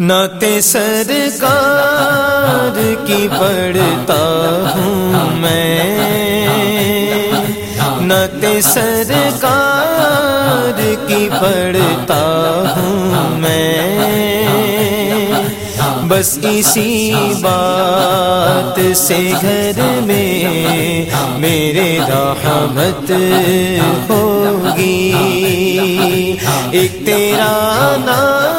نعت سرکار کی پڑھتا ہوں میں۔ نعت سرکار کی پڑھتا ہوں میں۔ بس اسی بات سے گھر میں میرے رحمت ہوگی۔ ایک تیرا نام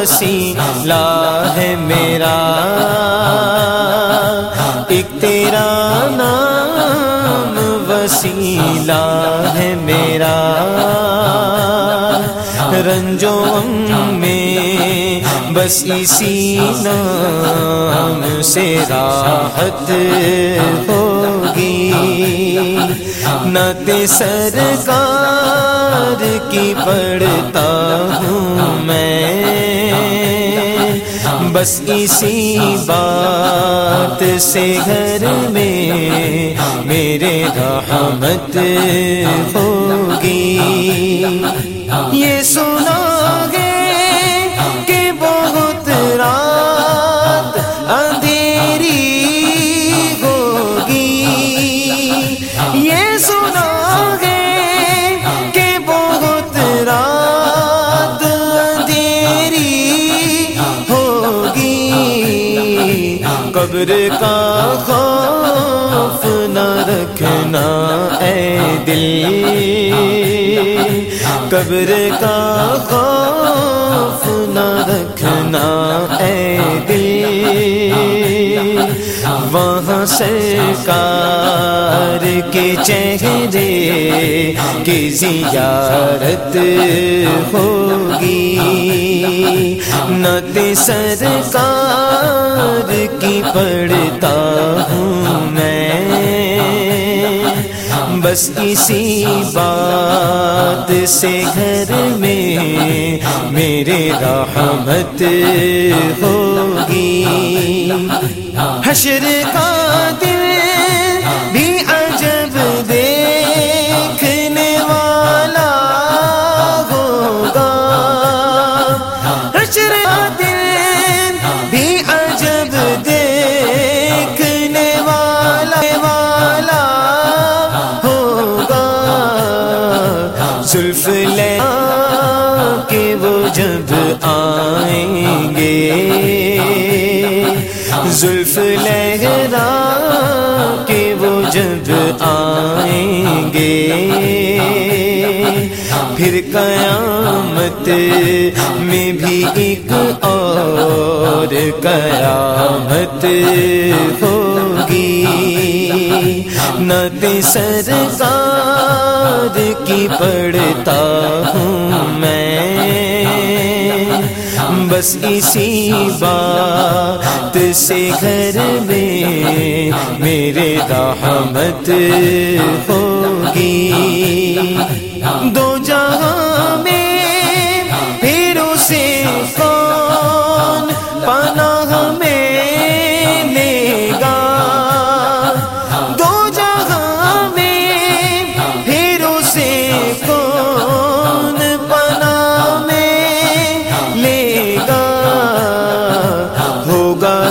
وسیلہ ہے میرا، ایک تیرا نام وسیلہ ہے میرا۔ رنجو میں بس اسی نام سے راحت ہوگی۔ نت سرکار کی پڑھتا ہوں میں۔ بس اسی بات سے گھر میں میرے رحمت ہو۔ قبر کا خوف نہ رکھنا، اے دل۔ قبر کا خوف نہ رکھنا، اے دل۔ وہاں سرکار کے چہرے کی زیارت ہوگی۔ نت سرکار کی پڑھتا ہوں میں۔ بس اسی بات سے گھر میں میرے رحمت ہوگی۔ حشر کا دل زلف لے کہ وہ جب آئیں گے۔ زلف لہرا کہ وہ جب آئیں گے۔ پھر قیامت میں بھی ایک اور قیامت ہوگی۔ نت سرکار کی پڑھتا ہوں میں۔ بس اسی بات سے گھر میں میرے رحمت ہوگی۔ دو جہاں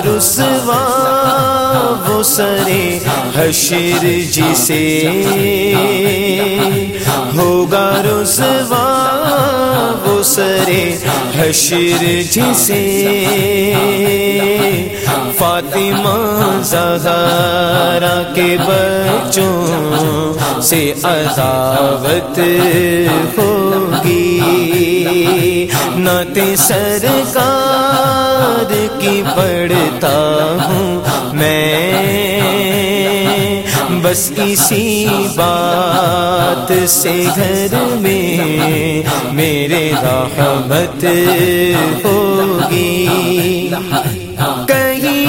رسوا، وہ سرے حشر جسے ہوگا رسوا، وہ سرے حشر جسے فاطمہ زہرا کے بچوں سے عذابت ہوگی نت سرکار کی پڑھتا ہوں میں۔ بس اسی بات سے گھر میں میرے رحمت ہوگی۔ کہیں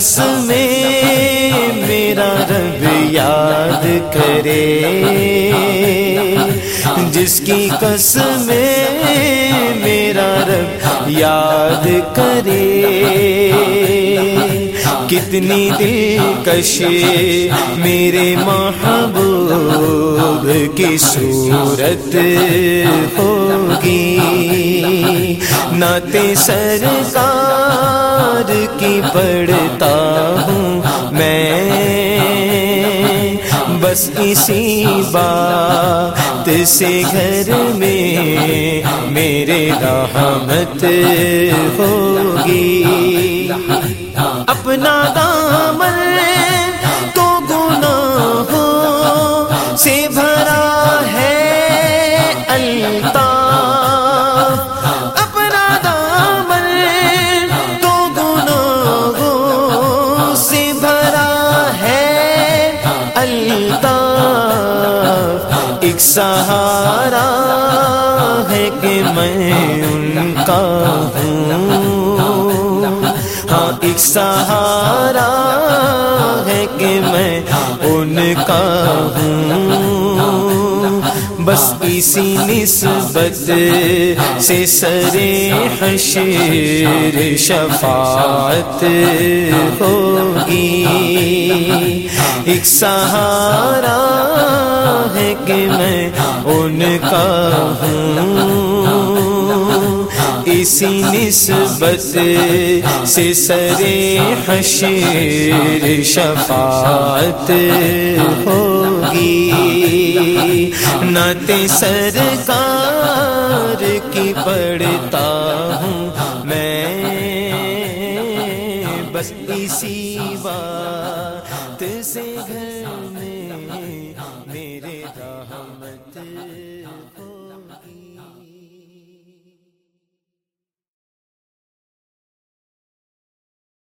کی قسمیں میرا رب یاد کرے۔ جس کی قسم میرا رب یاد کرے۔ کتنی دلکش میرے محبوب کی صورت ہوگی۔ نعت سرکار کی پڑھتا ہوں میں۔ بس اسی بات سے گھر میں میرے رحمت ہوگی۔ اپنا دامن تو گناہوں سے بھرا سہارا ہے کہ میں ان کا ہوں۔ ہاں ایک سہارا ہے کہ میں ان کا ہوں۔ بس اسی نسبت سے سرے حشر شفاعت ہوگی۔ ایک سہارا ہے کہ میں ان کا ہوں۔ اسی نسبت سے سرے حشر شفاعت ہوگی۔ نعت سرکار کی پڑھتا ہوں۔ میں بس اسی بات سے گھر